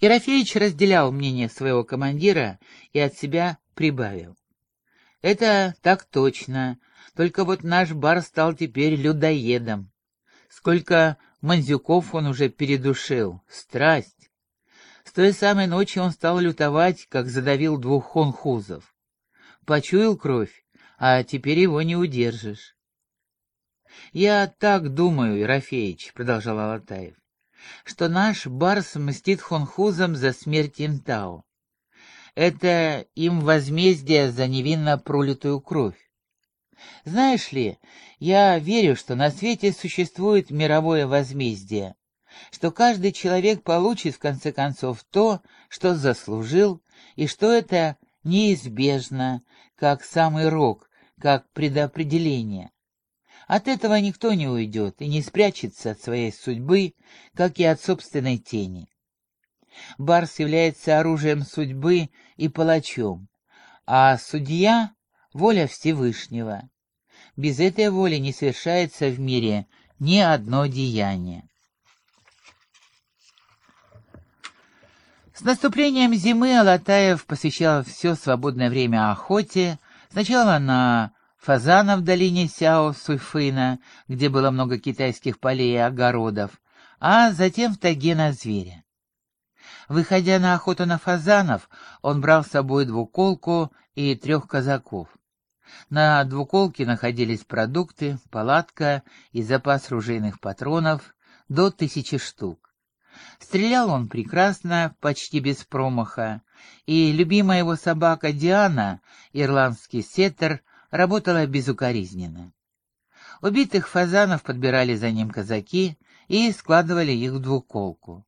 Ерофеич разделял мнение своего командира и от себя прибавил. «Это так точно, только вот наш бар стал теперь людоедом. Сколько Манзюков он уже передушил, страсть. С той самой ночи он стал лютовать, как задавил двух хонхузов. Почуял кровь, а теперь его не удержишь. «Я так думаю, Ерофеич», — продолжал Алатаев, «что наш барс мстит хонхузам за смерть Интау. Это им возмездие за невинно пролитую кровь. Знаешь ли, я верю, что на свете существует мировое возмездие, что каждый человек получит в конце концов то, что заслужил, и что это неизбежно, как самый рок, как предопределение. От этого никто не уйдет и не спрячется от своей судьбы, как и от собственной тени. Барс является оружием судьбы и палачом, а судья — воля Всевышнего. Без этой воли не совершается в мире ни одно деяние. С наступлением зимы Алатаев посвящал все свободное время охоте, сначала на фазана в долине Сяо-Суйфына, где было много китайских полей и огородов, а затем в тайге на зверя. Выходя на охоту на фазанов, он брал с собой двуколку и трех казаков. На двуколке находились продукты, палатка и запас ружейных патронов до тысячи штук. Стрелял он прекрасно, почти без промаха, и любимая его собака Диана, ирландский сеттер, работала безукоризненно. Убитых фазанов подбирали за ним казаки и складывали их в двуколку.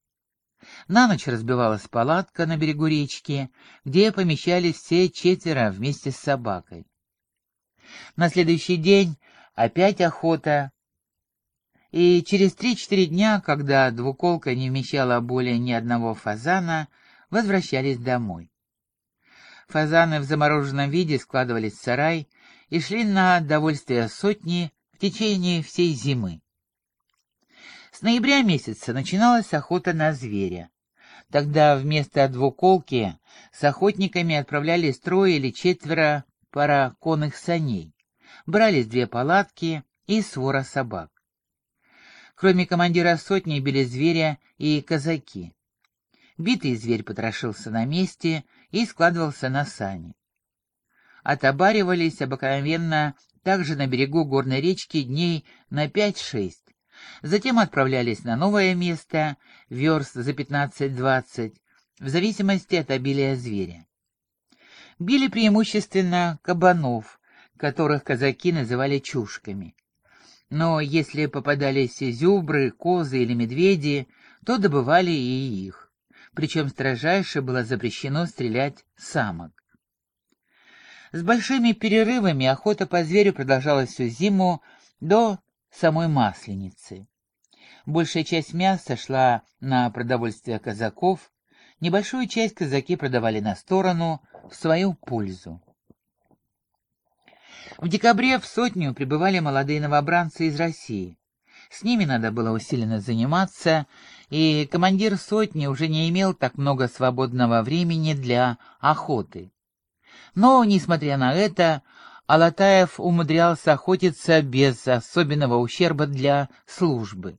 На ночь разбивалась палатка на берегу речки, где помещались все четверо вместе с собакой. На следующий день опять охота, и через три-четыре дня, когда двуколка не вмещала более ни одного фазана, возвращались домой. Фазаны в замороженном виде складывались в сарай и шли на довольствие сотни в течение всей зимы. С ноября месяца начиналась охота на зверя. Тогда вместо двуколки с охотниками отправлялись трое или четверо пара конных саней. Брались две палатки и свора собак. Кроме командира сотни били зверя и казаки. Битый зверь потрошился на месте и складывался на сани. Отобаривались обыкновенно также на берегу горной речки дней на пять-шесть. Затем отправлялись на новое место, верст за пятнадцать-двадцать, в зависимости от обилия зверя. Били преимущественно кабанов, которых казаки называли чушками. Но если попадались зюбры, козы или медведи, то добывали и их. Причем строжайше было запрещено стрелять самок. С большими перерывами охота по зверю продолжалась всю зиму до самой Масленицы. Большая часть мяса шла на продовольствие казаков, небольшую часть казаки продавали на сторону в свою пользу. В декабре в сотню прибывали молодые новобранцы из России. С ними надо было усиленно заниматься, и командир сотни уже не имел так много свободного времени для охоты. Но, несмотря на это, Алатаев умудрялся охотиться без особенного ущерба для службы.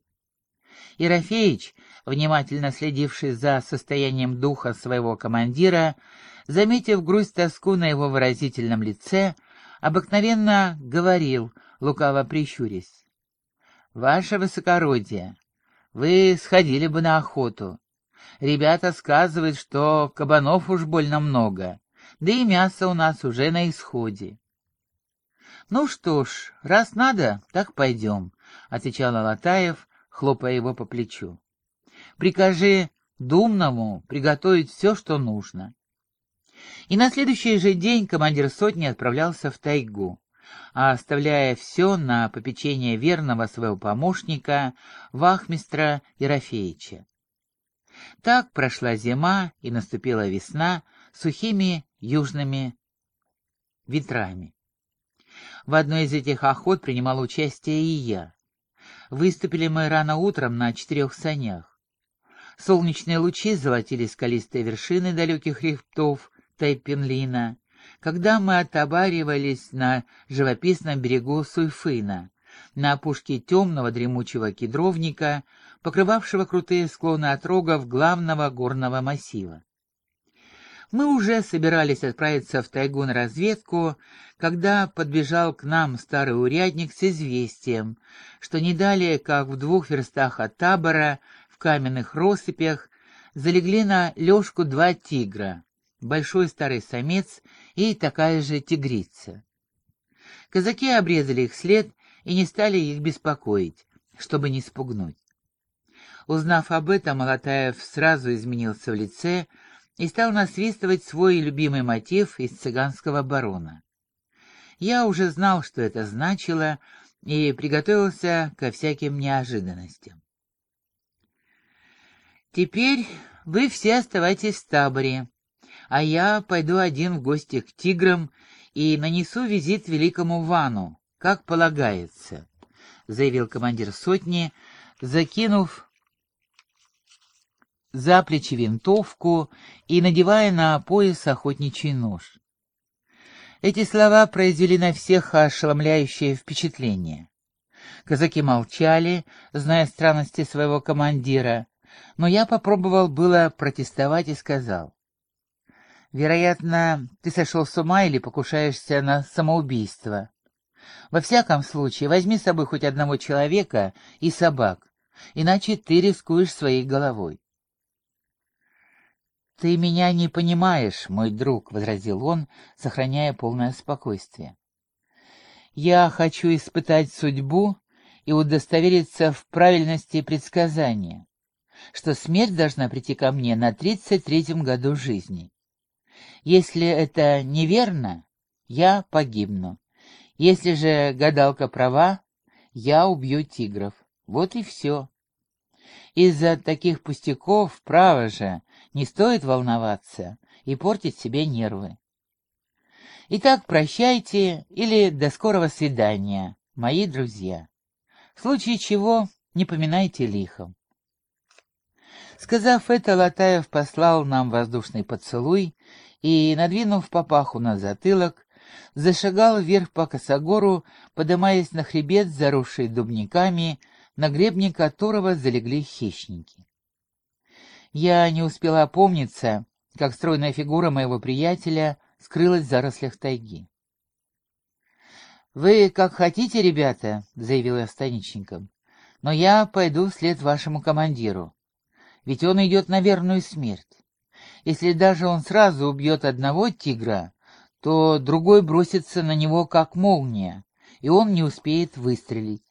Ерофеич, внимательно следивший за состоянием духа своего командира, заметив грусть-тоску на его выразительном лице, обыкновенно говорил, лукаво прищурясь. «Ваше высокородие, вы сходили бы на охоту. Ребята сказывают, что кабанов уж больно много, да и мясо у нас уже на исходе». «Ну что ж, раз надо, так пойдем», — отвечал Алатаев, хлопая его по плечу. «Прикажи Думному приготовить все, что нужно. И на следующий же день командир сотни отправлялся в тайгу, а оставляя все на попечение верного своего помощника, вахмистра Ерофеича. Так прошла зима и наступила весна сухими южными ветрами. В одной из этих охот принимал участие и я. Выступили мы рано утром на четырех санях. Солнечные лучи золотили скалистые вершины далеких хребтов Тайпенлина, когда мы отобаривались на живописном берегу Суйфына, на опушке темного дремучего кедровника, покрывавшего крутые склоны отрогов главного горного массива. Мы уже собирались отправиться в тайгу на разведку, когда подбежал к нам старый урядник с известием, что не далее, как в двух верстах от табора, в каменных россыпях, залегли на лёжку два тигра, большой старый самец и такая же тигрица. Казаки обрезали их след и не стали их беспокоить, чтобы не спугнуть. Узнав об этом, Алатаев сразу изменился в лице и стал насвистывать свой любимый мотив из цыганского барона. Я уже знал, что это значило, и приготовился ко всяким неожиданностям. «Теперь вы все оставайтесь в таборе, а я пойду один в гости к тиграм и нанесу визит великому Вану, как полагается», — заявил командир сотни, закинув за плечи винтовку и надевая на пояс охотничий нож. Эти слова произвели на всех ошеломляющее впечатление. Казаки молчали, зная странности своего командира, но я попробовал было протестовать и сказал. «Вероятно, ты сошел с ума или покушаешься на самоубийство. Во всяком случае, возьми с собой хоть одного человека и собак, иначе ты рискуешь своей головой. «Ты меня не понимаешь, мой друг», — возразил он, сохраняя полное спокойствие. «Я хочу испытать судьбу и удостовериться в правильности предсказания, что смерть должна прийти ко мне на тридцать третьем году жизни. Если это неверно, я погибну. Если же гадалка права, я убью тигров. Вот и все. Из-за таких пустяков, право же, не стоит волноваться и портить себе нервы. Итак, прощайте или до скорого свидания, мои друзья. В случае чего не поминайте лихом. Сказав это, Латаев послал нам воздушный поцелуй и, надвинув папаху на затылок, зашагал вверх по косогору, подымаясь на хребет, заросший дубниками, на гребне которого залегли хищники. Я не успела опомниться, как стройная фигура моего приятеля скрылась в зарослях тайги. «Вы как хотите, ребята», — заявил я станичникам, — «но я пойду вслед вашему командиру, ведь он идет на верную смерть. Если даже он сразу убьет одного тигра, то другой бросится на него как молния, и он не успеет выстрелить.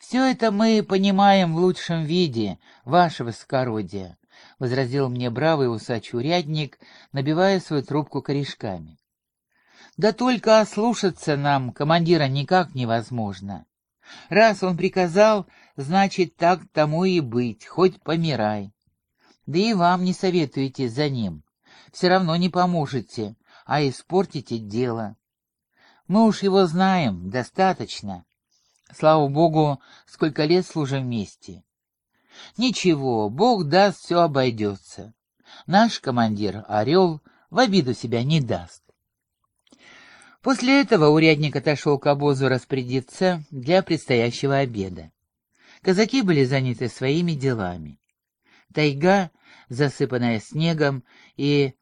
«Все это мы понимаем в лучшем виде, ваше высокородие», — возразил мне бравый усачий урядник, набивая свою трубку корешками. «Да только ослушаться нам командира никак невозможно. Раз он приказал, значит, так тому и быть, хоть помирай. Да и вам не советуете за ним, все равно не поможете, а испортите дело. Мы уж его знаем, достаточно». Слава богу, сколько лет служим вместе. Ничего, бог даст, все обойдется. Наш командир, Орел, в обиду себя не даст. После этого урядник отошел к обозу распорядиться для предстоящего обеда. Казаки были заняты своими делами. Тайга, засыпанная снегом и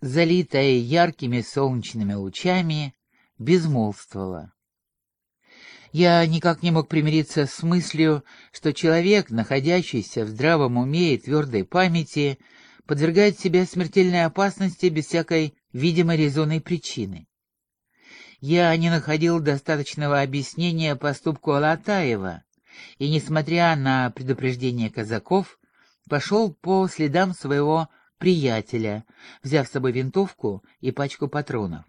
залитая яркими солнечными лучами, безмолвствовала. Я никак не мог примириться с мыслью, что человек, находящийся в здравом уме и твердой памяти, подвергает себя смертельной опасности без всякой видимой резонной причины. Я не находил достаточного объяснения поступку Алатаева, и, несмотря на предупреждение казаков, пошел по следам своего приятеля, взяв с собой винтовку и пачку патронов.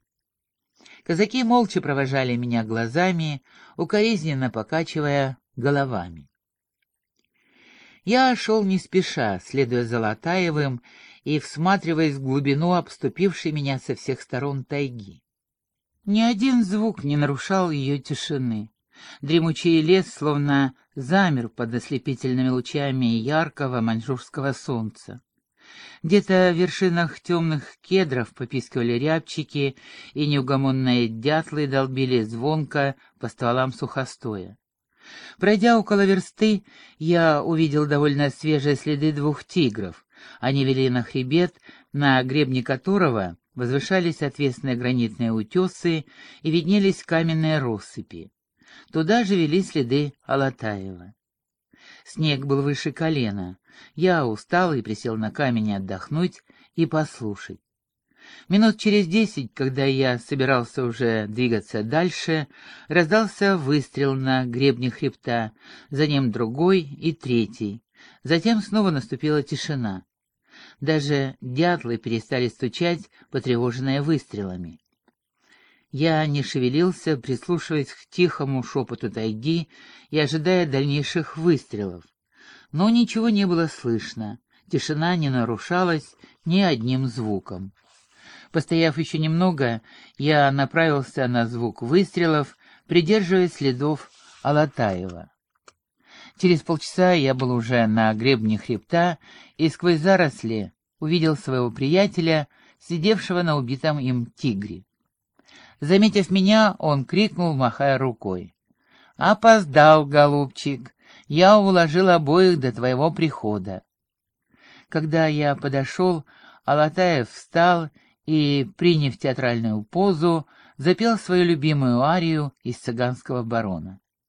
Казаки молча провожали меня глазами, укоризненно покачивая головами. Я шел не спеша, следуя за Латаевым и всматриваясь в глубину обступившей меня со всех сторон тайги. Ни один звук не нарушал ее тишины, Дремучий лес словно замер под ослепительными лучами яркого маньчжурского солнца. Где-то в вершинах темных кедров попискивали рябчики, и неугомонные дятлы долбили звонко по стволам сухостоя. Пройдя около версты, я увидел довольно свежие следы двух тигров. Они вели на хребет, на гребне которого возвышались отвесные гранитные утесы и виднелись каменные россыпи. Туда же вели следы Алатаева. Снег был выше колена. Я устал и присел на камень отдохнуть и послушать. Минут через десять, когда я собирался уже двигаться дальше, раздался выстрел на гребне хребта, за ним другой и третий. Затем снова наступила тишина. Даже дятлы перестали стучать, потревоженные выстрелами. Я не шевелился, прислушиваясь к тихому шепоту тайги и ожидая дальнейших выстрелов. Но ничего не было слышно, тишина не нарушалась ни одним звуком. Постояв еще немного, я направился на звук выстрелов, придерживаясь следов Алатаева. Через полчаса я был уже на гребне хребта и сквозь заросли увидел своего приятеля, сидевшего на убитом им тигре. Заметив меня, он крикнул, махая рукой. «Опоздал, голубчик! Я уложил обоих до твоего прихода». Когда я подошел, Алатаев встал и, приняв театральную позу, запел свою любимую арию из «Цыганского барона».